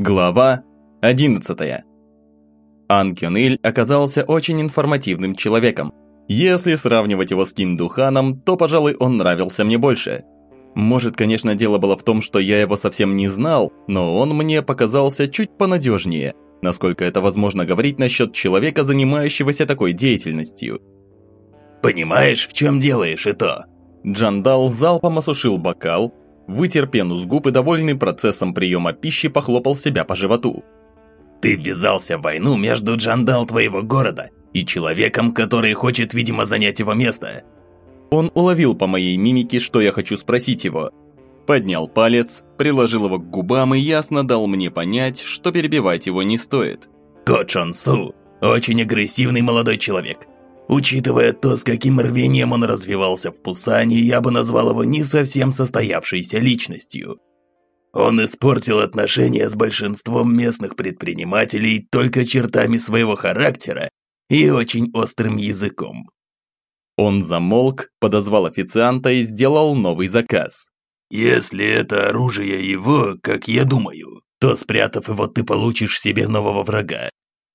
Глава 11. Ан Кёниль оказался очень информативным человеком. Если сравнивать его с Ким Духаном, то, пожалуй, он нравился мне больше. Может, конечно, дело было в том, что я его совсем не знал, но он мне показался чуть понадежнее, насколько это возможно говорить насчет человека, занимающегося такой деятельностью. «Понимаешь, в чем делаешь это?» Джандал залпом осушил бокал, вытер пену с губ и, довольный процессом приема пищи, похлопал себя по животу. «Ты ввязался в войну между Джандал твоего города и человеком, который хочет, видимо, занять его место». Он уловил по моей мимике, что я хочу спросить его. Поднял палец, приложил его к губам и ясно дал мне понять, что перебивать его не стоит. Ко Чон Су – очень агрессивный молодой человек. Учитывая то, с каким рвением он развивался в Пусане, я бы назвал его не совсем состоявшейся личностью. Он испортил отношения с большинством местных предпринимателей только чертами своего характера и очень острым языком. Он замолк, подозвал официанта и сделал новый заказ. «Если это оружие его, как я думаю, то спрятав его, ты получишь себе нового врага.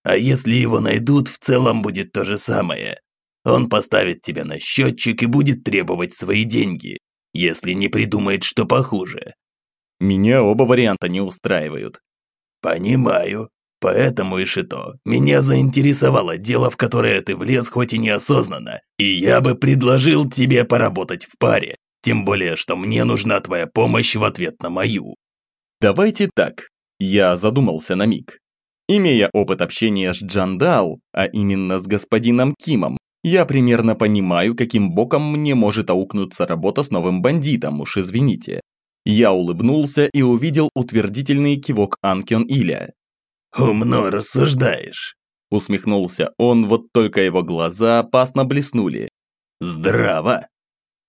А если его найдут, в целом будет то же самое. Он поставит тебя на счетчик и будет требовать свои деньги, если не придумает, что похуже. Меня оба варианта не устраивают. Понимаю. Поэтому, Ишито, меня заинтересовало дело, в которое ты влез хоть и неосознанно, и я бы предложил тебе поработать в паре, тем более, что мне нужна твоя помощь в ответ на мою. Давайте так. Я задумался на миг. Имея опыт общения с Джандал, а именно с господином Кимом, я примерно понимаю, каким боком мне может аукнуться работа с новым бандитом, уж извините. Я улыбнулся и увидел утвердительный кивок Анкион Иля. «Умно рассуждаешь», – усмехнулся он, вот только его глаза опасно блеснули. «Здраво!»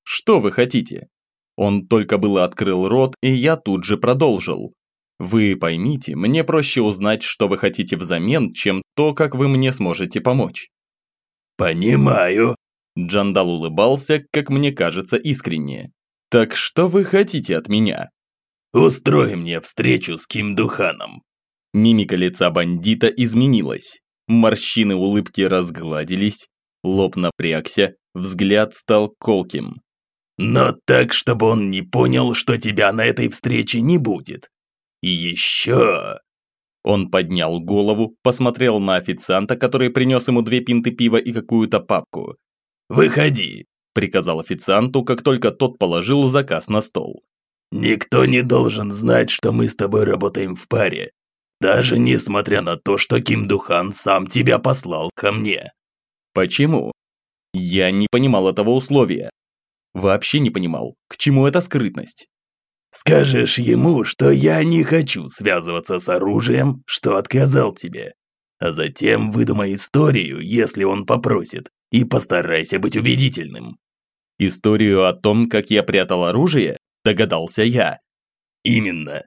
«Что вы хотите?» Он только было открыл рот, и я тут же продолжил. Вы поймите, мне проще узнать, что вы хотите взамен, чем то, как вы мне сможете помочь. Понимаю. Джандал улыбался, как мне кажется, искренне. Так что вы хотите от меня? Устрой мне встречу с Ким Духаном. Мимика лица бандита изменилась. Морщины улыбки разгладились, лоб напрягся, взгляд стал колким. Но так, чтобы он не понял, что тебя на этой встрече не будет. И еще... Он поднял голову, посмотрел на официанта, который принес ему две пинты пива и какую-то папку. «Выходи», – приказал официанту, как только тот положил заказ на стол. «Никто не должен знать, что мы с тобой работаем в паре, даже несмотря на то, что Ким Духан сам тебя послал ко мне». «Почему?» Я не понимал этого условия. Вообще не понимал, к чему эта скрытность. Скажешь ему, что я не хочу связываться с оружием, что отказал тебе. А затем выдумай историю, если он попросит, и постарайся быть убедительным». «Историю о том, как я прятал оружие?» – догадался я. «Именно.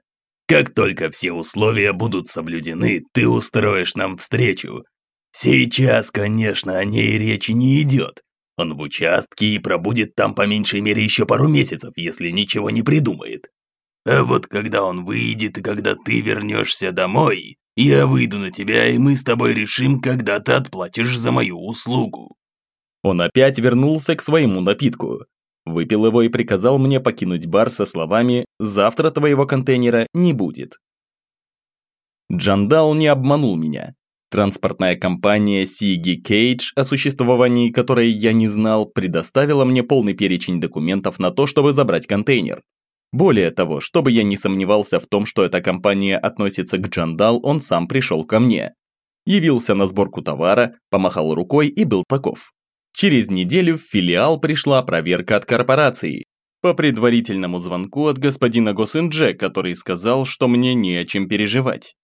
Как только все условия будут соблюдены, ты устроишь нам встречу. Сейчас, конечно, о ней речи не идет. Он в участке и пробудет там по меньшей мере еще пару месяцев, если ничего не придумает. А вот когда он выйдет и когда ты вернешься домой, я выйду на тебя, и мы с тобой решим, когда ты отплатишь за мою услугу». Он опять вернулся к своему напитку. Выпил его и приказал мне покинуть бар со словами «Завтра твоего контейнера не будет». Джандал не обманул меня. Транспортная компания CG Cage, о существовании которой я не знал, предоставила мне полный перечень документов на то, чтобы забрать контейнер. Более того, чтобы я не сомневался в том, что эта компания относится к Джандал, он сам пришел ко мне. Явился на сборку товара, помахал рукой и был таков. Через неделю в филиал пришла проверка от корпорации. По предварительному звонку от господина Госиндже, который сказал, что мне не о чем переживать.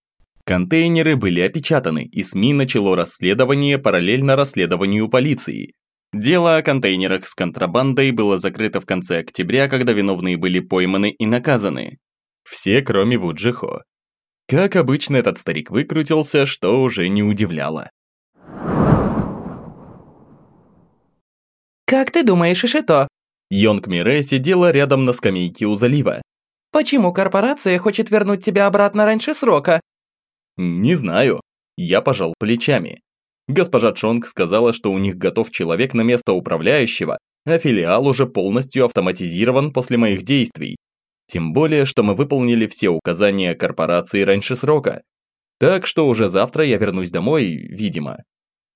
Контейнеры были опечатаны, и СМИ начало расследование параллельно расследованию полиции. Дело о контейнерах с контрабандой было закрыто в конце октября, когда виновные были пойманы и наказаны. Все, кроме Вуджихо. Как обычно, этот старик выкрутился, что уже не удивляло. «Как ты думаешь, Ишито?» Йонг Мире сидела рядом на скамейке у залива. «Почему корпорация хочет вернуть тебя обратно раньше срока? Не знаю. Я пожал плечами. Госпожа Чонг сказала, что у них готов человек на место управляющего, а филиал уже полностью автоматизирован после моих действий. Тем более, что мы выполнили все указания корпорации раньше срока. Так что уже завтра я вернусь домой, видимо.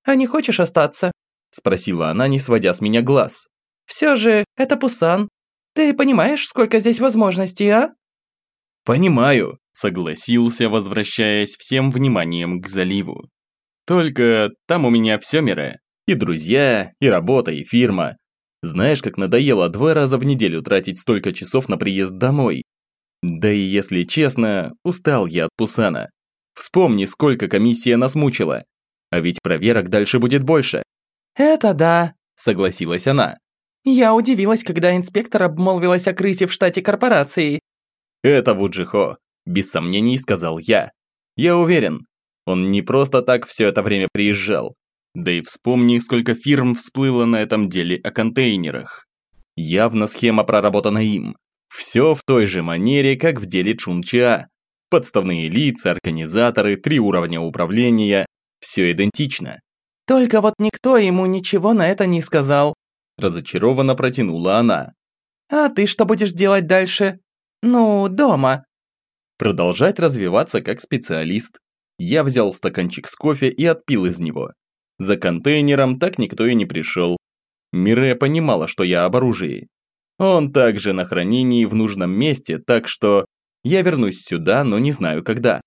«А не хочешь остаться?» – спросила она, не сводя с меня глаз. «Все же, это Пусан. Ты понимаешь, сколько здесь возможностей, а?» «Понимаю», – согласился, возвращаясь всем вниманием к заливу. «Только там у меня все мира. И друзья, и работа, и фирма. Знаешь, как надоело два раза в неделю тратить столько часов на приезд домой? Да и если честно, устал я от Пусана. Вспомни, сколько комиссия нас мучила. А ведь проверок дальше будет больше. «Это да», – согласилась она. «Я удивилась, когда инспектор обмолвилась о крысе в штате корпорации». «Это Вуджихо», – без сомнений сказал я. «Я уверен, он не просто так все это время приезжал. Да и вспомни, сколько фирм всплыло на этом деле о контейнерах. Явно схема проработана им. Все в той же манере, как в деле Чунча. Подставные лица, организаторы, три уровня управления. Все идентично. «Только вот никто ему ничего на это не сказал», разочарованно протянула она. «А ты что будешь делать дальше? Ну, дома?» Продолжать развиваться как специалист. Я взял стаканчик с кофе и отпил из него. За контейнером так никто и не пришел. Мире понимала, что я об оружии. Он также на хранении в нужном месте, так что я вернусь сюда, но не знаю когда.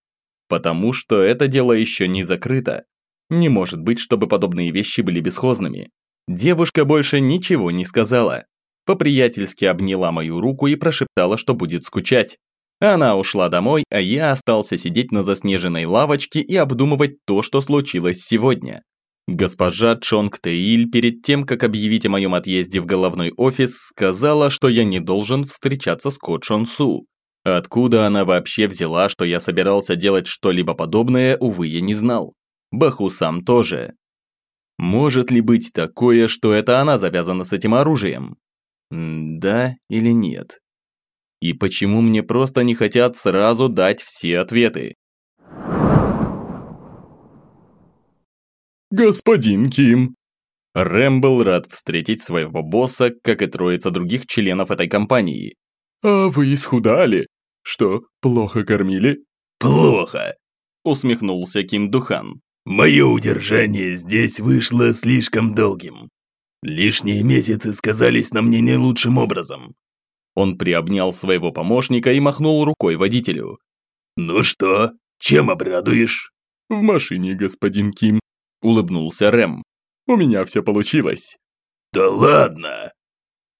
Потому что это дело еще не закрыто. Не может быть, чтобы подобные вещи были бесхозными. Девушка больше ничего не сказала. По-приятельски обняла мою руку и прошептала, что будет скучать. Она ушла домой, а я остался сидеть на заснеженной лавочке и обдумывать то, что случилось сегодня. Госпожа Чонг Тэиль перед тем, как объявить о моем отъезде в головной офис, сказала, что я не должен встречаться с Ко Чон Су. Откуда она вообще взяла, что я собирался делать что-либо подобное, увы, я не знал. Баху сам тоже. Может ли быть такое, что это она завязана с этим оружием? М да или нет? И почему мне просто не хотят сразу дать все ответы? «Господин Ким!» Рэм был рад встретить своего босса, как и троица других членов этой компании. «А вы исхудали? Что, плохо кормили?» «Плохо!» усмехнулся Ким Духан. «Мое удержание здесь вышло слишком долгим. Лишние месяцы сказались на мне не лучшим образом». Он приобнял своего помощника и махнул рукой водителю. «Ну что, чем обрадуешь?» «В машине, господин Ким», улыбнулся Рэм. «У меня все получилось». «Да ладно!»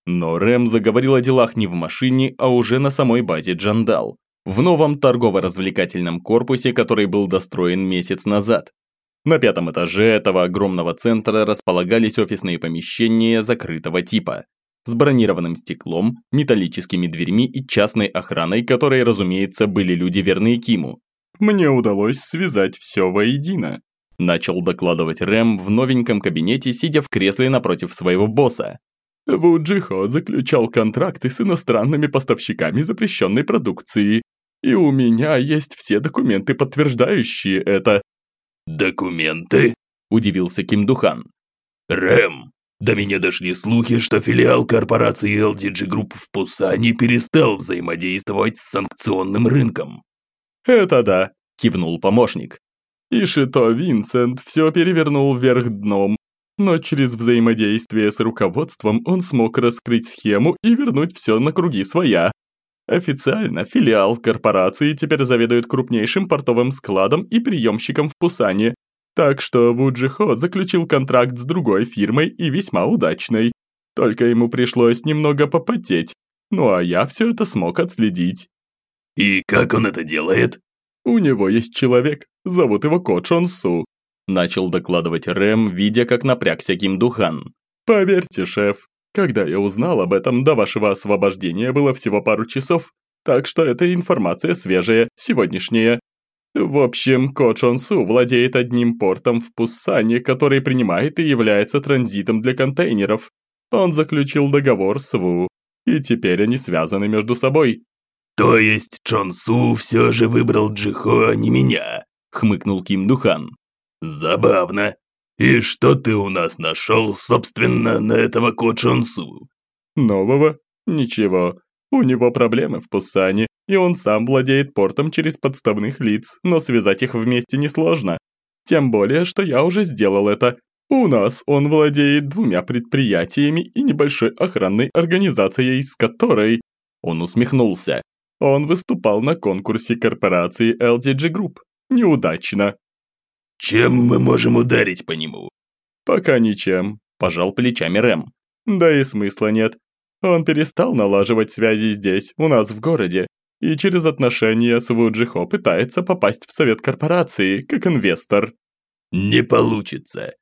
Но Рэм заговорил о делах не в машине, а уже на самой базе Джандал, в новом торгово-развлекательном корпусе, который был достроен месяц назад. На пятом этаже этого огромного центра располагались офисные помещения закрытого типа, с бронированным стеклом, металлическими дверьми и частной охраной, которые, разумеется, были люди верные Киму. Мне удалось связать все воедино. Начал докладывать Рэм в новеньком кабинете, сидя в кресле напротив своего босса. Вуджихо заключал контракты с иностранными поставщиками запрещенной продукции. И у меня есть все документы, подтверждающие это. «Документы?» – удивился Ким Духан. «Рэм, до меня дошли слухи, что филиал корпорации LDG Group в Пусане перестал взаимодействовать с санкционным рынком». «Это да», – кивнул помощник. И Шито Винсент все перевернул вверх дном, но через взаимодействие с руководством он смог раскрыть схему и вернуть все на круги своя. Официально филиал корпорации теперь заведует крупнейшим портовым складом и приемщиком в Пусане, так что Вуджихо заключил контракт с другой фирмой и весьма удачной. Только ему пришлось немного попотеть, ну а я все это смог отследить. «И как он это делает?» «У него есть человек, зовут его Ко Чон Су», начал докладывать Рэм, видя, как напрягся Ким Духан. «Поверьте, шеф, когда я узнал об этом, до вашего освобождения было всего пару часов, так что эта информация свежая, сегодняшняя. В общем, Ко Чон Су владеет одним портом в Пуссане, который принимает и является транзитом для контейнеров. Он заключил договор с Ву, и теперь они связаны между собой. То есть Чон Су все же выбрал Джихо, а не меня? хмыкнул Ким Духан. Забавно. И что ты у нас нашел, собственно, на этого Ко? Нового? Ничего. У него проблемы в Пусане, и он сам владеет портом через подставных лиц, но связать их вместе несложно. Тем более, что я уже сделал это. У нас он владеет двумя предприятиями и небольшой охранной организацией, с которой... Он усмехнулся. Он выступал на конкурсе корпорации LDG Group. Неудачно. Чем мы можем ударить по нему? Пока ничем, пожал плечами Рэм. Да и смысла нет. Он перестал налаживать связи здесь, у нас в городе, и через отношения с Вуджихо пытается попасть в совет корпорации, как инвестор. Не получится.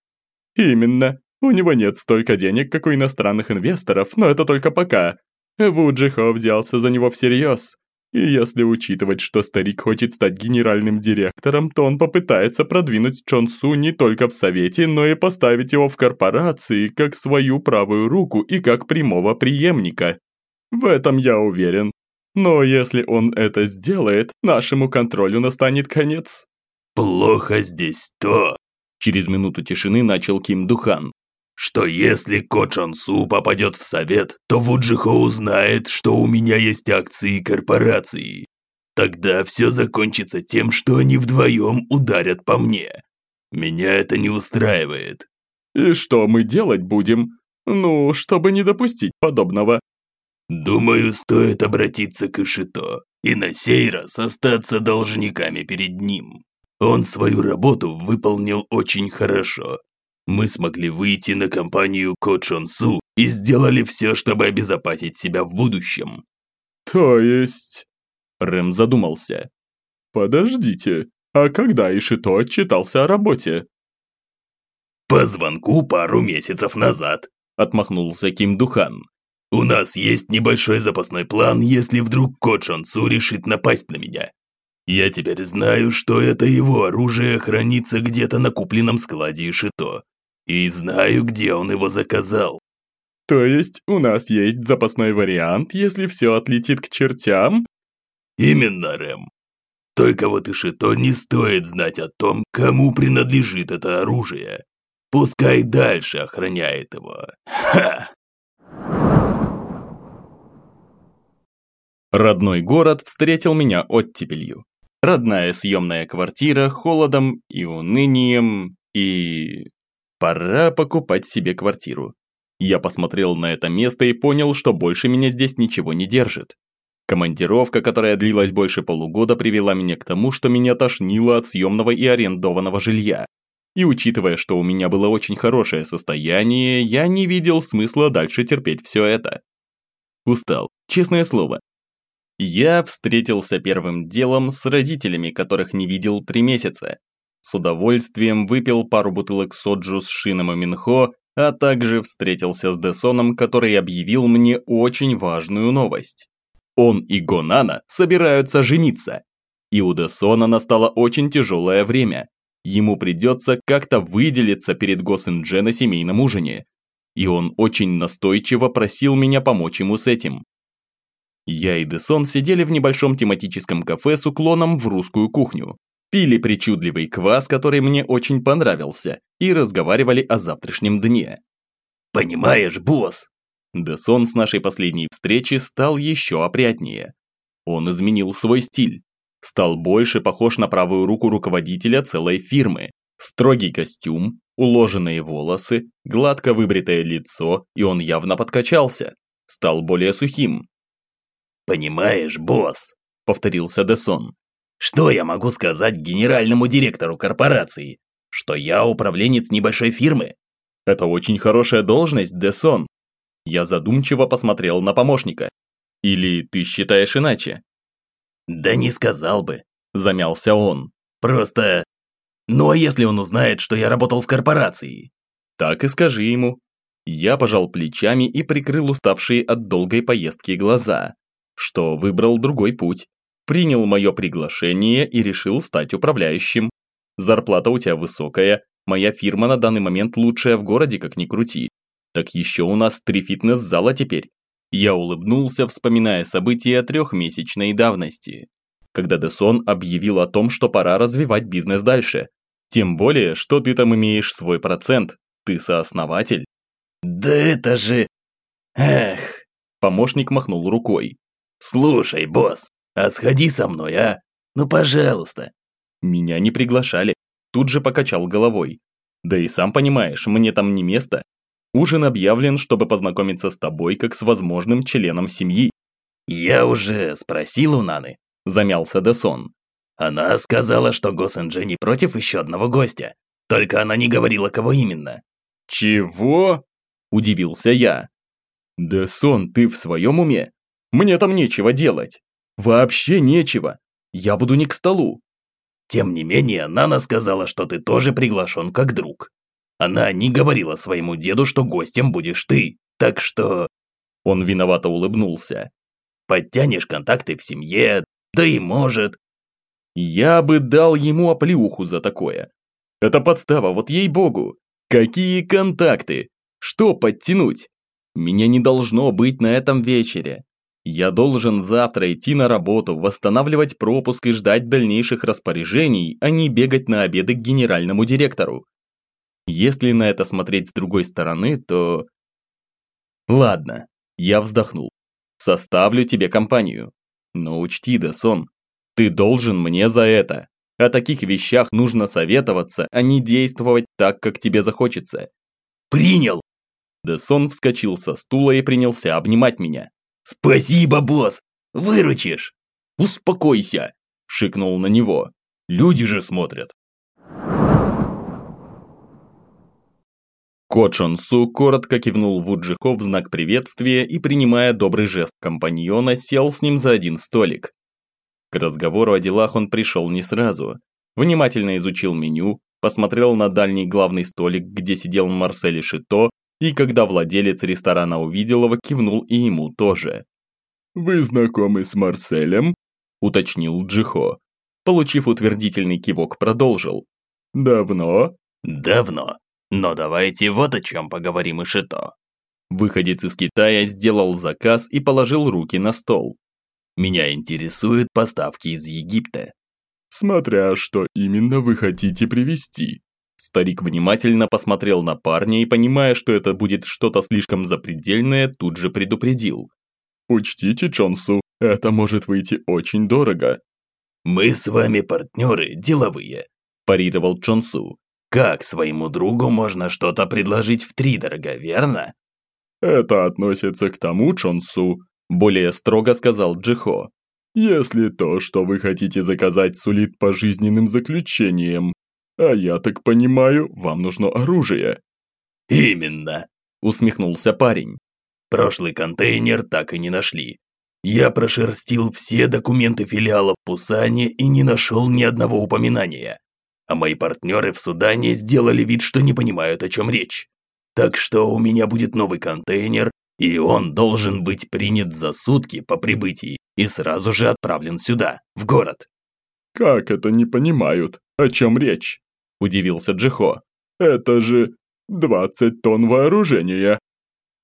Именно. У него нет столько денег, как у иностранных инвесторов, но это только пока. Вуджихо взялся за него всерьез. И если учитывать, что старик хочет стать генеральным директором, то он попытается продвинуть Чонсу не только в совете, но и поставить его в корпорации как свою правую руку и как прямого преемника. В этом я уверен. Но если он это сделает, нашему контролю настанет конец. Плохо здесь то. Через минуту тишины начал Ким Духан что если Ко Чон Су попадет в совет, то Вуджихо узнает, что у меня есть акции корпорации. Тогда все закончится тем, что они вдвоем ударят по мне. Меня это не устраивает. И что мы делать будем? Ну, чтобы не допустить подобного. Думаю, стоит обратиться к Ишито и на сей раз остаться должниками перед ним. Он свою работу выполнил очень хорошо, мы смогли выйти на компанию Ко Су и сделали все, чтобы обезопасить себя в будущем. То есть... Рэм задумался. Подождите, а когда Ишито отчитался о работе? По звонку пару месяцев назад, отмахнулся Ким Духан. У нас есть небольшой запасной план, если вдруг Ко Су решит напасть на меня. Я теперь знаю, что это его оружие хранится где-то на купленном складе Ишито. И знаю, где он его заказал. То есть у нас есть запасной вариант, если все отлетит к чертям? Именно, Рэм. Только вот и Шито не стоит знать о том, кому принадлежит это оружие. Пускай дальше охраняет его. Ха! Родной город встретил меня оттепелью. Родная съемная квартира холодом и унынием и... Пора покупать себе квартиру. Я посмотрел на это место и понял, что больше меня здесь ничего не держит. Командировка, которая длилась больше полугода, привела меня к тому, что меня тошнило от съемного и арендованного жилья. И учитывая, что у меня было очень хорошее состояние, я не видел смысла дальше терпеть все это. Устал, честное слово. Я встретился первым делом с родителями, которых не видел три месяца. С удовольствием выпил пару бутылок соджу с Шином и Минхо, а также встретился с Десоном, который объявил мне очень важную новость. Он и Гонана собираются жениться. И у Десона настало очень тяжелое время. Ему придется как-то выделиться перед Госиндже на семейном ужине. И он очень настойчиво просил меня помочь ему с этим. Я и Десон сидели в небольшом тематическом кафе с уклоном в русскую кухню пили причудливый квас, который мне очень понравился, и разговаривали о завтрашнем дне. «Понимаешь, босс?» Десон с нашей последней встречи стал еще опрятнее. Он изменил свой стиль. Стал больше похож на правую руку руководителя целой фирмы. Строгий костюм, уложенные волосы, гладко выбритое лицо, и он явно подкачался. Стал более сухим. «Понимаешь, босс», — повторился Десон, что я могу сказать генеральному директору корпорации? Что я управленец небольшой фирмы? Это очень хорошая должность, Десон. Я задумчиво посмотрел на помощника. Или ты считаешь иначе? Да не сказал бы, замялся он. Просто... Ну а если он узнает, что я работал в корпорации? Так и скажи ему. Я пожал плечами и прикрыл уставшие от долгой поездки глаза, что выбрал другой путь принял мое приглашение и решил стать управляющим. Зарплата у тебя высокая, моя фирма на данный момент лучшая в городе, как ни крути. Так еще у нас три фитнес-зала теперь. Я улыбнулся, вспоминая события трехмесячной давности. когда Десон объявил о том, что пора развивать бизнес дальше. Тем более, что ты там имеешь свой процент, ты сооснователь. Да это же... Эх, помощник махнул рукой. Слушай, босс, а сходи со мной, а? Ну, пожалуйста. Меня не приглашали. Тут же покачал головой. Да и сам понимаешь, мне там не место. Ужин объявлен, чтобы познакомиться с тобой, как с возможным членом семьи. Я уже спросил у Наны, замялся Десон. Она сказала, что Госэнджи не против еще одного гостя. Только она не говорила, кого именно. Чего? Удивился я. Десон, ты в своем уме? Мне там нечего делать. Вообще нечего. Я буду не к столу. Тем не менее, Нана сказала, что ты тоже приглашен как друг. Она не говорила своему деду, что гостем будешь ты, так что...» Он виновато улыбнулся. «Подтянешь контакты в семье, да и может...» «Я бы дал ему оплеуху за такое. Это подстава, вот ей-богу. Какие контакты? Что подтянуть? Меня не должно быть на этом вечере. Я должен завтра идти на работу, восстанавливать пропуск и ждать дальнейших распоряжений, а не бегать на обеды к генеральному директору. Если на это смотреть с другой стороны, то... Ладно, я вздохнул. Составлю тебе компанию. Но учти, Десон, ты должен мне за это. О таких вещах нужно советоваться, а не действовать так, как тебе захочется. Принял! Десон вскочил со стула и принялся обнимать меня. «Спасибо, босс! Выручишь!» «Успокойся!» – шикнул на него. «Люди же смотрят!» Ко Чон Су коротко кивнул Вуджихо в знак приветствия и, принимая добрый жест компаньона, сел с ним за один столик. К разговору о делах он пришел не сразу. Внимательно изучил меню, посмотрел на дальний главный столик, где сидел Марсель Шито, и когда владелец ресторана увидел его, кивнул и ему тоже. «Вы знакомы с Марселем?» – уточнил Джихо. Получив утвердительный кивок, продолжил. «Давно?» «Давно. Но давайте вот о чем поговорим и шито. Выходец из Китая сделал заказ и положил руки на стол. Меня интересуют поставки из Египта. Смотря что именно вы хотите привезти. Старик внимательно посмотрел на парня и, понимая, что это будет что-то слишком запредельное, тут же предупредил. «Учтите, Чонсу, это может выйти очень дорого». «Мы с вами партнеры, деловые», – парировал Чонсу. Как своему другу можно что-то предложить втридорога, верно? Это относится к тому, Чонсу, более строго сказал Джихо. Если то, что вы хотите заказать, сулит пожизненным заключением, а я так понимаю, вам нужно оружие. Именно, усмехнулся парень. Прошлый контейнер так и не нашли. Я прошерстил все документы филиала в Пусане и не нашел ни одного упоминания а мои партнеры в Судане сделали вид, что не понимают, о чем речь. Так что у меня будет новый контейнер, и он должен быть принят за сутки по прибытии и сразу же отправлен сюда, в город. «Как это не понимают? О чем речь?» – удивился Джихо. «Это же 20 тонн вооружения».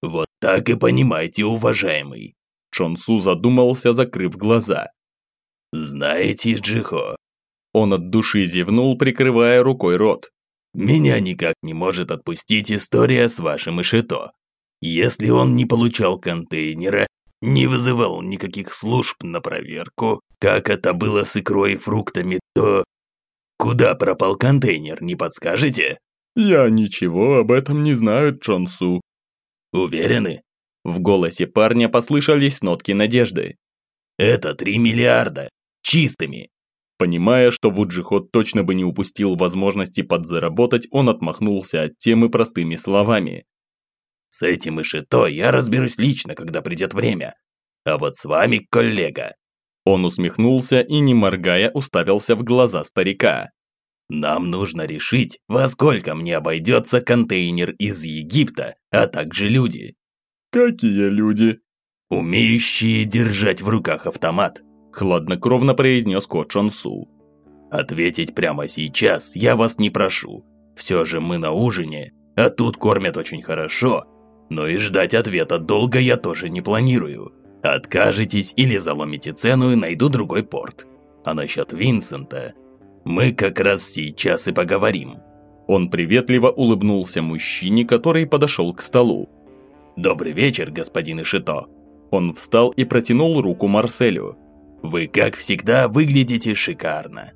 «Вот так и понимайте, уважаемый». Чонсу задумался, закрыв глаза. «Знаете, Джихо, он от души зевнул, прикрывая рукой рот. «Меня никак не может отпустить история с вашим Ишито. Если он не получал контейнера, не вызывал никаких служб на проверку, как это было с икрой и фруктами, то... Куда пропал контейнер, не подскажете?» «Я ничего об этом не знаю, Чонсу». «Уверены?» В голосе парня послышались нотки надежды. «Это три миллиарда. Чистыми. Понимая, что Вуджихот точно бы не упустил возможности подзаработать, он отмахнулся от темы простыми словами. «С этим и шито я разберусь лично, когда придет время. А вот с вами, коллега». Он усмехнулся и, не моргая, уставился в глаза старика. «Нам нужно решить, во сколько мне обойдется контейнер из Египта, а также люди». «Какие люди?» «Умеющие держать в руках автомат», хладнокровно произнес Ко Чон Су. «Ответить прямо сейчас я вас не прошу. Все же мы на ужине, а тут кормят очень хорошо. Но и ждать ответа долго я тоже не планирую. Откажетесь или заломите цену и найду другой порт. А насчет Винсента мы как раз сейчас и поговорим». Он приветливо улыбнулся мужчине, который подошел к столу. «Добрый вечер, господин Ишито». Он встал и протянул руку Марселю. «Вы, как всегда, выглядите шикарно.